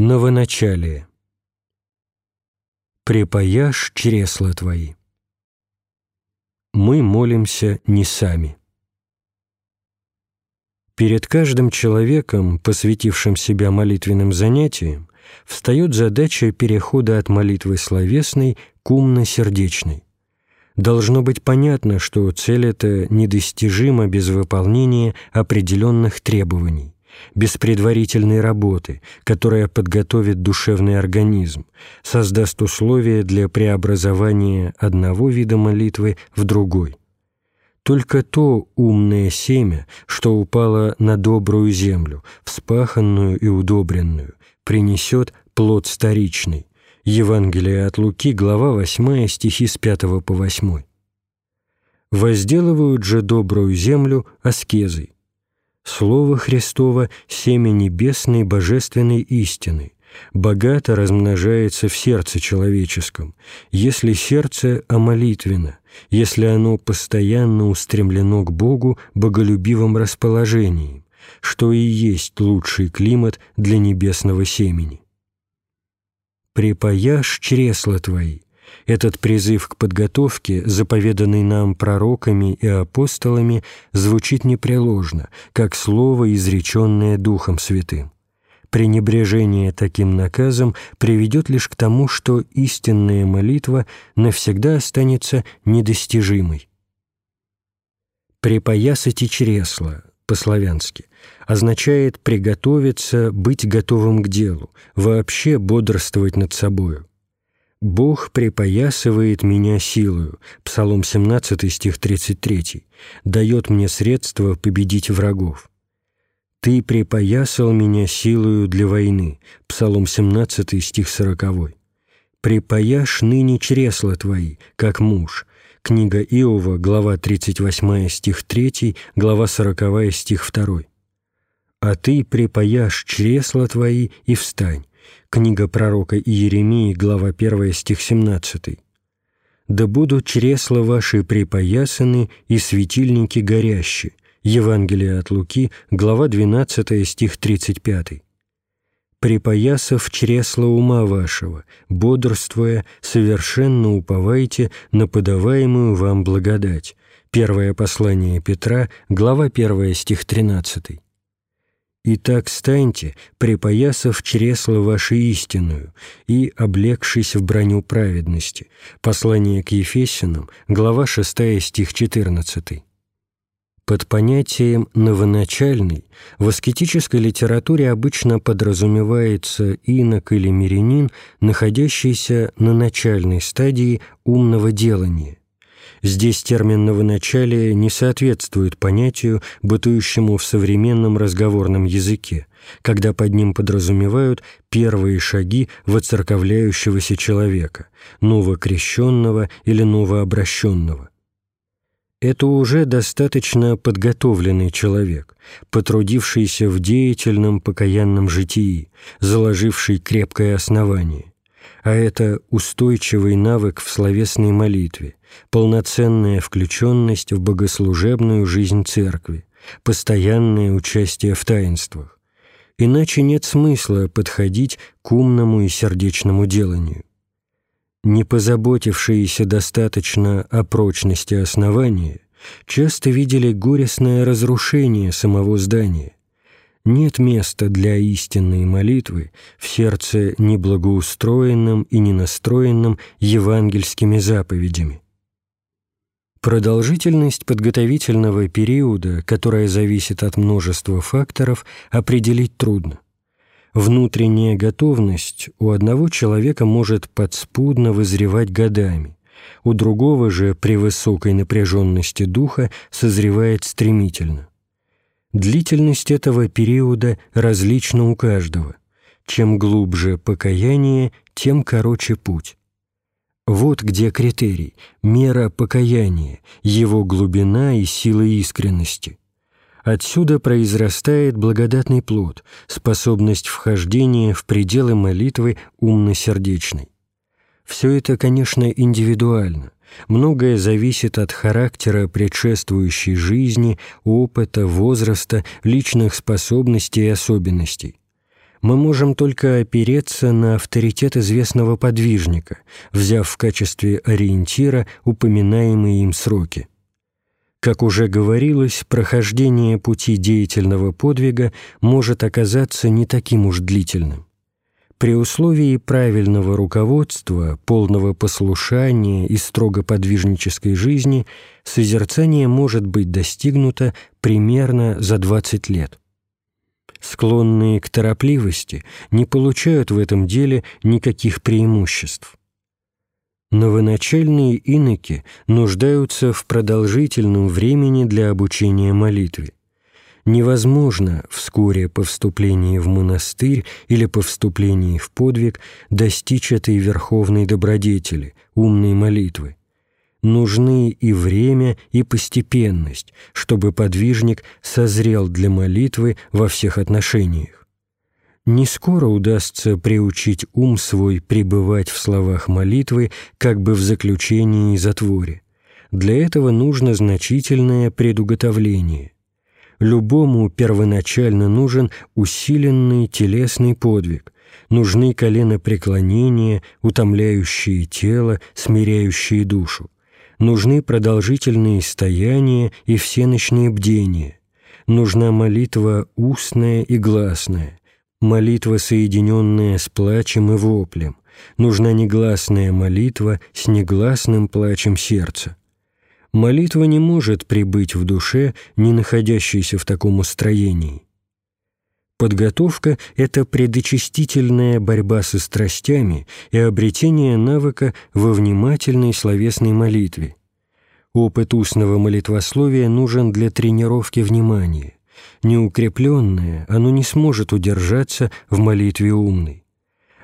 Новоначалие. Припаяшь чресла Твои. Мы молимся не сами. Перед каждым человеком, посвятившим себя молитвенным занятиям, встает задача перехода от молитвы словесной к умно-сердечной. Должно быть понятно, что цель эта недостижима без выполнения определенных требований без предварительной работы, которая подготовит душевный организм, создаст условия для преобразования одного вида молитвы в другой. Только то умное семя, что упало на добрую землю, вспаханную и удобренную, принесет плод старичный. Евангелие от Луки, глава 8, стихи с 5 по 8. «Возделывают же добрую землю аскезой, Слово Христово — семя небесной божественной истины, богато размножается в сердце человеческом, если сердце омолитвенно, если оно постоянно устремлено к Богу боголюбивым расположением, что и есть лучший климат для небесного семени. «Припаяшь чресла твои», этот призыв к подготовке, заповеданный нам пророками и апостолами, звучит непреложно, как слово, изреченное Духом Святым. Пренебрежение таким наказом приведет лишь к тому, что истинная молитва навсегда останется недостижимой. «Припоясать чресла» по-славянски означает приготовиться, быть готовым к делу, вообще бодрствовать над собою. «Бог припоясывает меня силою» Псалом 17, стих 33, «дает мне средства победить врагов». «Ты припоясал меня силою для войны» Псалом 17, стих 40. «Припаяшь ныне чресла твои, как муж» Книга Иова, глава 38, стих 3, глава 40, стих 2. «А ты припаяшь чресла твои и встань, Книга пророка Иеремии, глава 1, стих 17. «Да будут чресла ваши припоясаны и светильники горящие». Евангелие от Луки, глава 12, стих 35. «Припоясав чресла ума вашего, бодрствуя, совершенно уповайте на подаваемую вам благодать». Первое послание Петра, глава 1, стих 13. Итак, станьте, припоясав чресло ваше истинную и облегшись в броню праведности. Послание к Ефесянам, глава 6, стих 14. Под понятием «новоначальный» в аскетической литературе обычно подразумевается инок или мирянин, находящийся на начальной стадии умного делания, Здесь термин «новоначалие» не соответствует понятию, бытующему в современном разговорном языке, когда под ним подразумевают первые шаги воцерковляющегося человека, новокрещенного или новообращенного. Это уже достаточно подготовленный человек, потрудившийся в деятельном покаянном житии, заложивший крепкое основание а это устойчивый навык в словесной молитве, полноценная включенность в богослужебную жизнь церкви, постоянное участие в таинствах. Иначе нет смысла подходить к умному и сердечному деланию. Не позаботившиеся достаточно о прочности основания часто видели горестное разрушение самого здания, нет места для истинной молитвы в сердце неблагоустроенном и ненастроенном евангельскими заповедями. Продолжительность подготовительного периода, которая зависит от множества факторов, определить трудно. Внутренняя готовность у одного человека может подспудно вызревать годами, у другого же при высокой напряженности духа созревает стремительно. Длительность этого периода различна у каждого. Чем глубже покаяние, тем короче путь. Вот где критерий, мера покаяния, его глубина и сила искренности. Отсюда произрастает благодатный плод, способность вхождения в пределы молитвы умно-сердечной. Все это, конечно, индивидуально. Многое зависит от характера предшествующей жизни, опыта, возраста, личных способностей и особенностей. мы можем только опереться на авторитет известного подвижника, взяв в качестве ориентира упоминаемые им сроки. Как уже говорилось, прохождение пути деятельного подвига может оказаться не таким уж длительным. При условии правильного руководства, полного послушания и строго подвижнической жизни созерцание может быть достигнуто примерно за 20 лет склонные к торопливости, не получают в этом деле никаких преимуществ. Новоначальные иноки нуждаются в продолжительном времени для обучения молитве. Невозможно вскоре по вступлении в монастырь или по вступлении в подвиг достичь этой верховной добродетели, умной молитвы нужны и время, и постепенность, чтобы подвижник созрел для молитвы во всех отношениях. Не скоро удастся приучить ум свой пребывать в словах молитвы как бы в заключении и затворе. Для этого нужно значительное предуготовление. Любому первоначально нужен усиленный телесный подвиг, нужны коленопреклонения, утомляющие тело, смиряющие душу. Нужны продолжительные стояния и всеночные бдения, нужна молитва устная и гласная, молитва, соединенная с плачем и воплем, нужна негласная молитва с негласным плачем сердца. Молитва не может прибыть в душе, не находящейся в таком устроении. Подготовка — это предочистительная борьба со страстями и обретение навыка во внимательной словесной молитве. Опыт устного молитвословия нужен для тренировки внимания. Неукрепленное оно не сможет удержаться в молитве умной.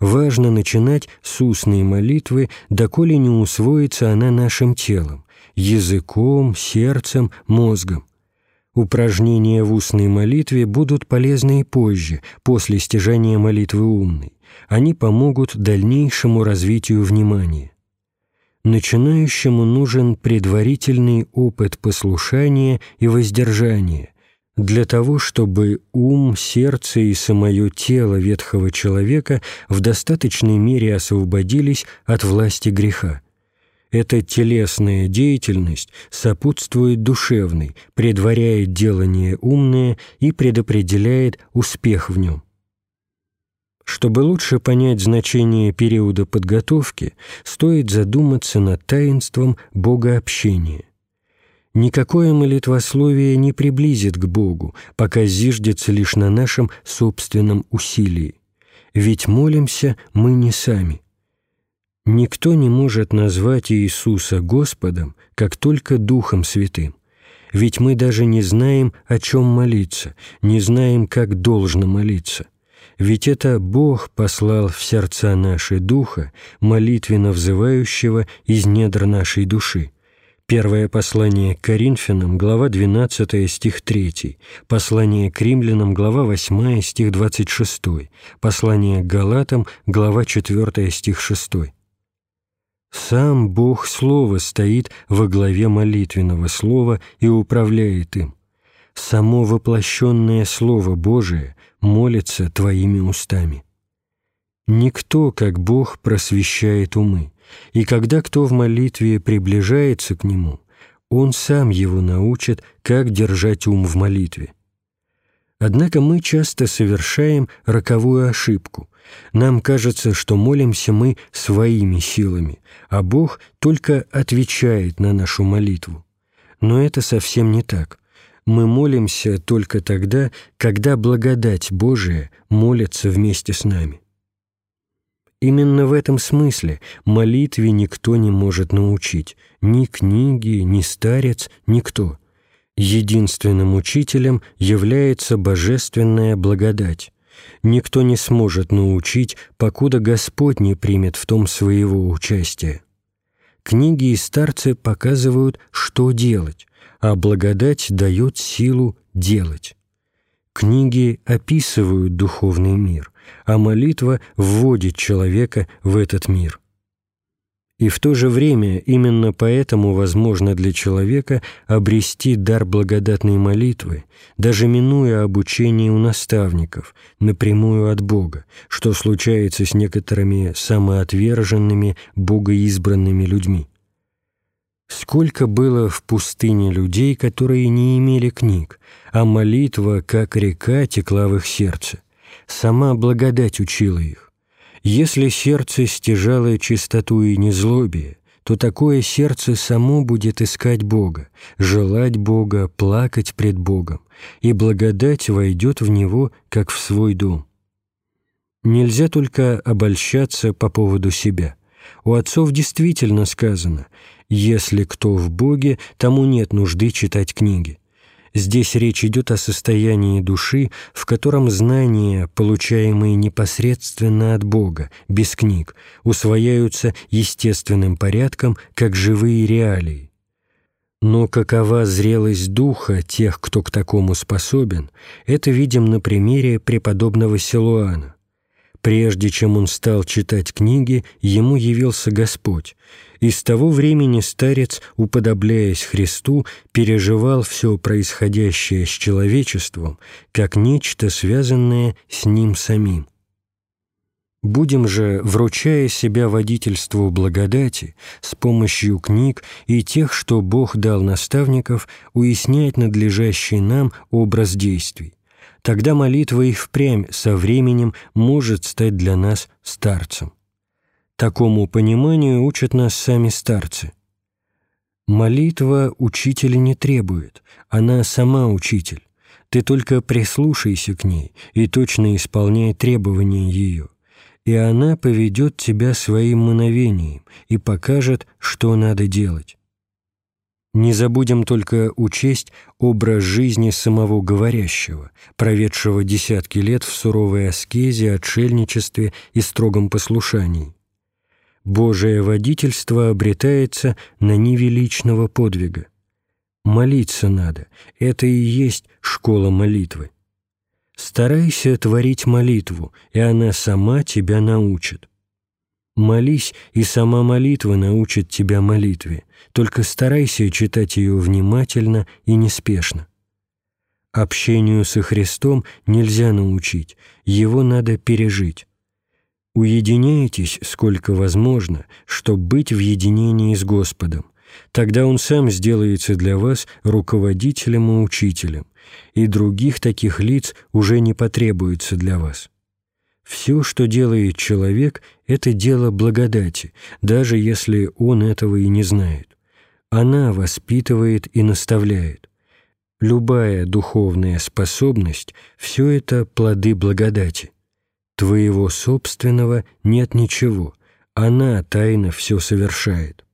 Важно начинать с устной молитвы, доколе не усвоится она нашим телом, языком, сердцем, мозгом. Упражнения в устной молитве будут полезны и позже, после стяжания молитвы умной. Они помогут дальнейшему развитию внимания. Начинающему нужен предварительный опыт послушания и воздержания для того, чтобы ум, сердце и самое тело ветхого человека в достаточной мере освободились от власти греха. Эта телесная деятельность сопутствует душевной, предваряет делание умное и предопределяет успех в нем. Чтобы лучше понять значение периода подготовки, стоит задуматься над таинством богообщения. Никакое молитвословие не приблизит к Богу, пока зиждется лишь на нашем собственном усилии. Ведь молимся мы не сами – Никто не может назвать Иисуса Господом, как только Духом Святым. Ведь мы даже не знаем, о чем молиться, не знаем, как должно молиться. Ведь это Бог послал в сердца наши Духа, молитвенно взывающего из недр нашей души. Первое послание к Коринфянам, глава 12, стих 3, послание к римлянам, глава 8, стих 26, послание к Галатам, глава 4, стих 6. Сам Бог Слова стоит во главе молитвенного слова и управляет им. Само воплощенное Слово Божие молится твоими устами. Никто, как Бог, просвещает умы, и когда кто в молитве приближается к Нему, Он сам его научит, как держать ум в молитве. Однако мы часто совершаем роковую ошибку, нам кажется, что молимся мы своими силами, а Бог только отвечает на нашу молитву. Но это совсем не так. Мы молимся только тогда, когда благодать Божия молится вместе с нами. Именно в этом смысле молитве никто не может научить, ни книги, ни старец, никто. Единственным учителем является божественная благодать никто не сможет научить, покуда Господь не примет в том своего участия. Книги и старцы показывают, что делать, а благодать дает силу делать. Книги описывают духовный мир, а молитва вводит человека в этот мир. И в то же время именно поэтому возможно для человека обрести дар благодатной молитвы, даже минуя обучение у наставников, напрямую от Бога, что случается с некоторыми самоотверженными, богоизбранными людьми. Сколько было в пустыне людей, которые не имели книг, а молитва, как река, текла в их сердце. Сама благодать учила их. Если сердце стяжало чистоту и незлобие, то такое сердце само будет искать Бога, желать Бога, плакать пред Богом, и благодать войдет в него, как в свой дом. Нельзя только обольщаться по поводу себя. У отцов действительно сказано «Если кто в Боге, тому нет нужды читать книги». Здесь речь идет о состоянии души, в котором знания, получаемые непосредственно от Бога, без книг, усвояются естественным порядком, как живые реалии. Но какова зрелость духа тех, кто к такому способен, это видим на примере преподобного Силуана. Прежде чем он стал читать книги, ему явился Господь, и с того времени старец, уподобляясь Христу, переживал все происходящее с человечеством как нечто, связанное с ним самим. Будем же, вручая себя водительству благодати, с помощью книг и тех, что Бог дал наставников, уяснять надлежащий нам образ действий тогда молитва и впрямь со временем может стать для нас старцем. Такому пониманию учат нас сами старцы. Молитва учителя не требует, она сама учитель. Ты только прислушайся к ней и точно исполняй требования ее, и она поведет тебя своим мановением и покажет, что надо делать. Не забудем только учесть образ жизни самого говорящего, проведшего десятки лет в суровой аскезе, отшельничестве и строгом послушании. Божие водительство обретается на ниве личного подвига. Молиться надо, это и есть школа молитвы. Старайся творить молитву, и она сама тебя научит. Молись, и сама молитва научит тебя молитве, только старайся читать ее внимательно и неспешно. Общению со Христом нельзя научить, его надо пережить. Уединяйтесь, сколько возможно, чтобы быть в единении с Господом. Тогда Он сам сделается для вас руководителем и учителем, и других таких лиц уже не потребуется для вас. Все, что делает человек, это дело благодати, даже если он этого и не знает. Она воспитывает и наставляет. Любая духовная способность – все это плоды благодати. Твоего собственного нет ничего, она тайно все совершает.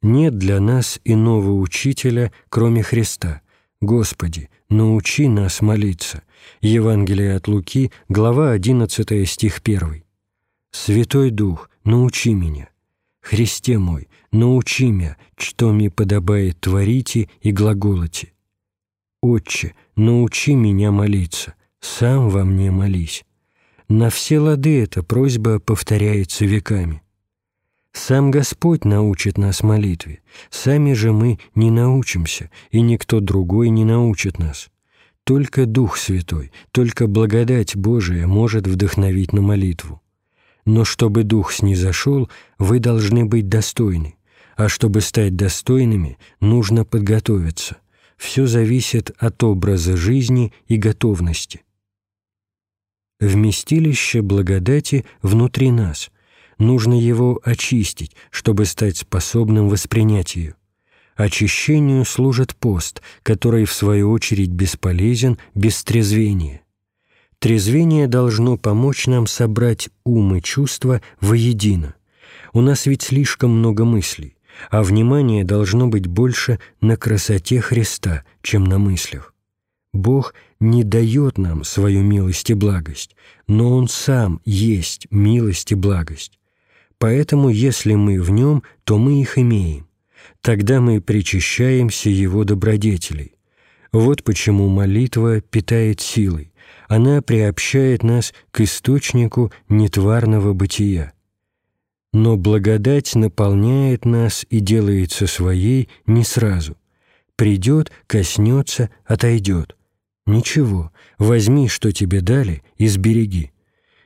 Нет для нас иного учителя, кроме Христа. Господи, научи нас молиться – Евангелие от Луки, глава 11, стих 1. «Святой Дух, научи меня, Христе мой, научи меня, что мне подобает творите и глаголоте. Отче, научи меня молиться, сам во мне молись». На все лады эта просьба повторяется веками. Сам Господь научит нас молитве, сами же мы не научимся, и никто другой не научит нас. Только Дух Святой, только благодать Божия может вдохновить на молитву. Но чтобы Дух снизошел, вы должны быть достойны, а чтобы стать достойными, нужно подготовиться. Все зависит от образа жизни и готовности. Вместилище благодати внутри нас. Нужно его очистить, чтобы стать способным воспринять ее. Очищению служит пост, который, в свою очередь, бесполезен без трезвения. Трезвение должно помочь нам собрать ум и чувства воедино. У нас ведь слишком много мыслей, а внимание должно быть больше на красоте Христа, чем на мыслях. Бог не дает нам свою милость и благость, но Он сам есть милость и благость. Поэтому, если мы в Нем, то мы их имеем тогда мы причащаемся Его добродетелей. Вот почему молитва питает силой. Она приобщает нас к источнику нетварного бытия. Но благодать наполняет нас и делается своей не сразу. Придет, коснется, отойдет. Ничего, возьми, что тебе дали, и сбереги.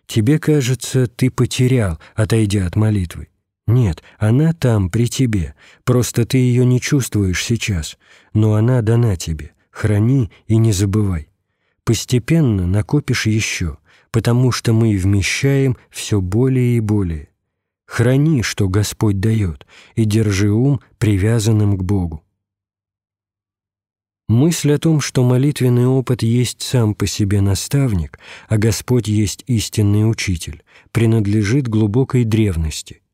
Тебе кажется, ты потерял, отойдя от молитвы. Нет, она там, при тебе, просто ты ее не чувствуешь сейчас, но она дана тебе. Храни и не забывай. Постепенно накопишь еще, потому что мы вмещаем все более и более. Храни, что Господь дает, и держи ум привязанным к Богу. Мысль о том, что молитвенный опыт есть сам по себе наставник, а Господь есть истинный учитель, принадлежит глубокой древности –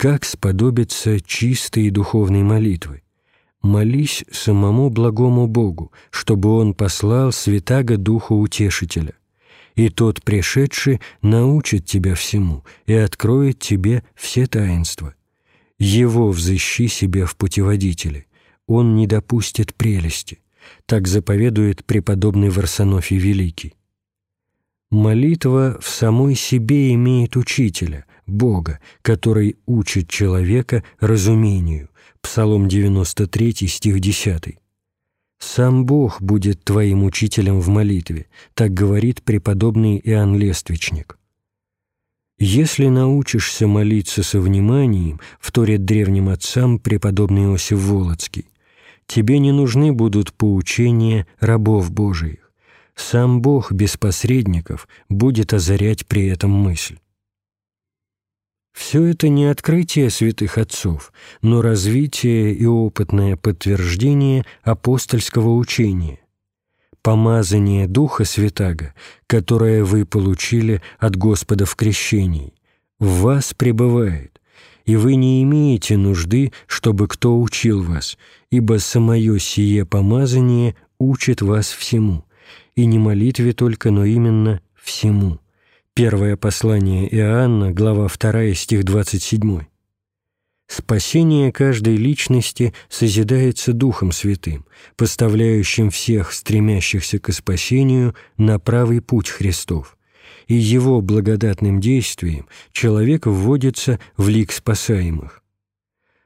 как сподобиться чистой духовной молитвы? Молись самому благому Богу, чтобы Он послал святаго Духа Утешителя. И тот, пришедший, научит тебя всему и откроет тебе все таинства. Его взыщи себе в путеводителе, Он не допустит прелести. Так заповедует преподобный Варсонофий Великий. Молитва в самой себе имеет учителя, Бога, который учит человека разумению. Псалом 93, стих 10. «Сам Бог будет твоим учителем в молитве», так говорит преподобный Иоанн Лествичник. «Если научишься молиться со вниманием», вторит древним отцам преподобный Иосиф Волоцкий, «тебе не нужны будут поучения рабов Божиих. Сам Бог без посредников будет озарять при этом мысль». Все это не открытие святых отцов, но развитие и опытное подтверждение апостольского учения. Помазание Духа Святаго, которое вы получили от Господа в крещении, в вас пребывает, и вы не имеете нужды, чтобы кто учил вас, ибо самое сие помазание учит вас всему, и не молитве только, но именно всему. Первое послание Иоанна, глава 2, стих 27. Спасение каждой личности созидается Духом Святым, поставляющим всех стремящихся к спасению на правый путь Христов, и Его благодатным действием человек вводится в лик спасаемых.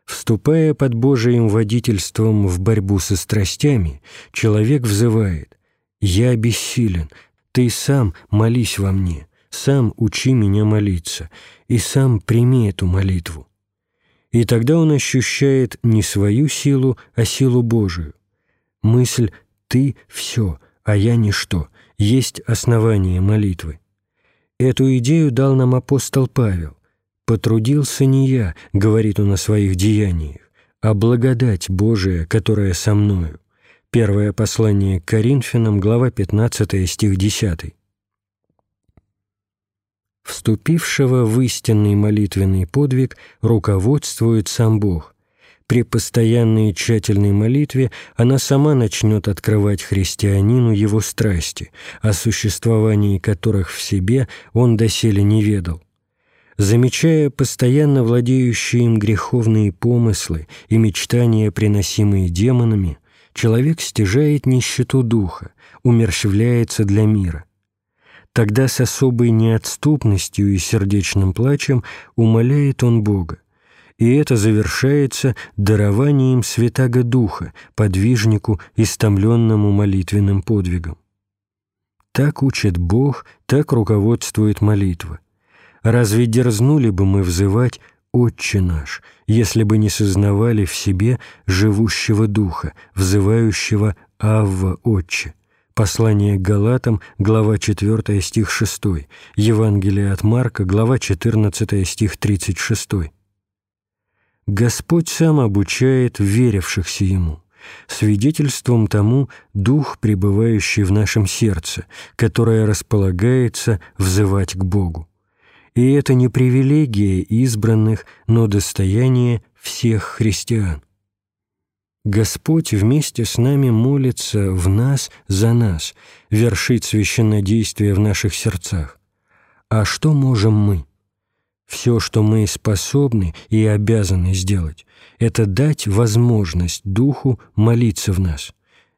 Вступая под Божиим водительством в борьбу со страстями, человек взывает «Я бессилен, Ты сам молись во мне», сам учи меня молиться, и сам прими эту молитву. И тогда он ощущает не свою силу, а силу Божию. Мысль «ты – все, а я – ничто» есть основание молитвы. Эту идею дал нам апостол Павел. «Потрудился не я», — говорит он о своих деяниях, «а благодать Божия, которая со мною». Первое послание к Коринфянам, глава 15, стих 10 вступившего в истинный молитвенный подвиг руководствует сам Бог. При постоянной и тщательной молитве она сама начнет открывать христианину его страсти, о существовании которых в себе он доселе не ведал. Замечая постоянно владеющие им греховные помыслы и мечтания, приносимые демонами, человек стяжает нищету духа, умерщвляется для мира – Тогда с особой неотступностью и сердечным плачем умоляет он Бога. И это завершается дарованием Святаго Духа, подвижнику, истомленному молитвенным подвигом. Так учит Бог, так руководствует молитва. Разве дерзнули бы мы взывать «Отче наш», если бы не сознавали в себе живущего Духа, взывающего «Авва, Отче»? Послание к Галатам, глава 4, стих 6. Евангелие от Марка, глава 14, стих 36. Господь сам обучает верившихся Ему. Свидетельством тому Дух, пребывающий в нашем сердце, которое располагается взывать к Богу. И это не привилегия избранных, но достояние всех христиан. Господь вместе с нами молится в нас за нас, вершит священнодействие в наших сердцах. А что можем мы? Все, что мы способны и обязаны сделать, это дать возможность Духу молиться в нас,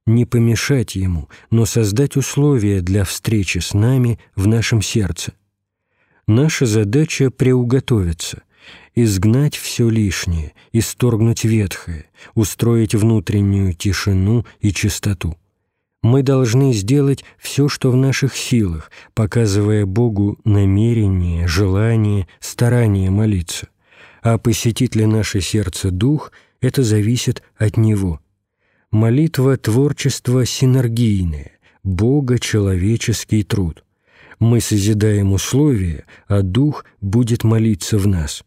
не помешать Ему, но создать условия для встречи с нами в нашем сердце. Наша задача — приуготовиться, изгнать все лишнее, исторгнуть ветхое, устроить внутреннюю тишину и чистоту. Мы должны сделать все, что в наших силах, показывая Богу намерение, желание, старание молиться. А посетит ли наше сердце Дух, это зависит от Него. Молитва – творчество синергийное, Бога-человеческий труд. Мы созидаем условия, а Дух будет молиться в нас.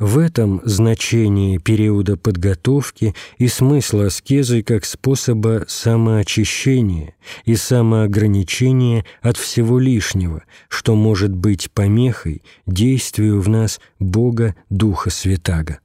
В этом значение периода подготовки и смысл аскезы как способа самоочищения и самоограничения от всего лишнего, что может быть помехой действию в нас Бога Духа Святаго.